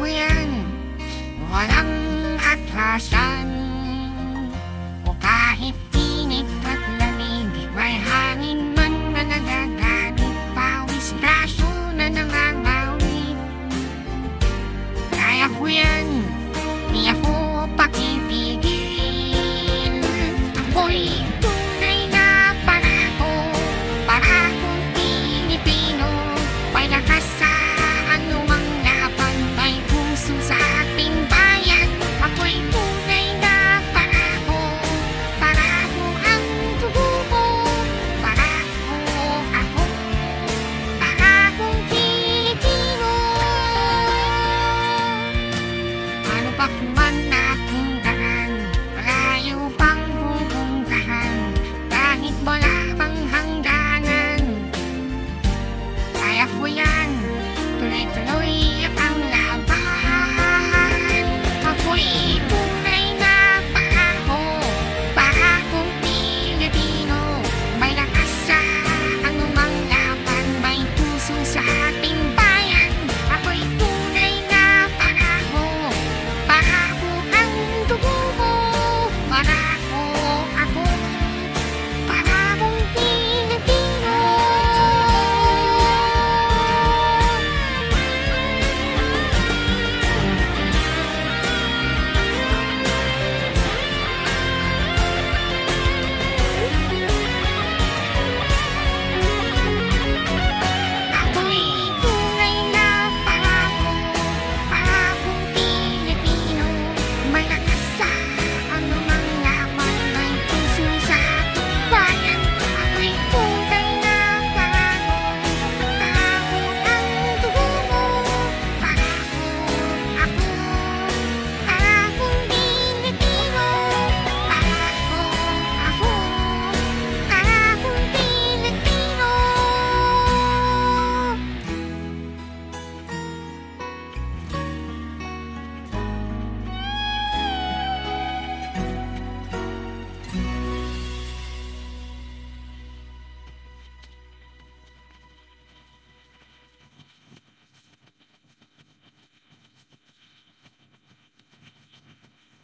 quyền hoàng anh hát pakman Takpan natin daan. Malayo pang pupuntahan Kahit wala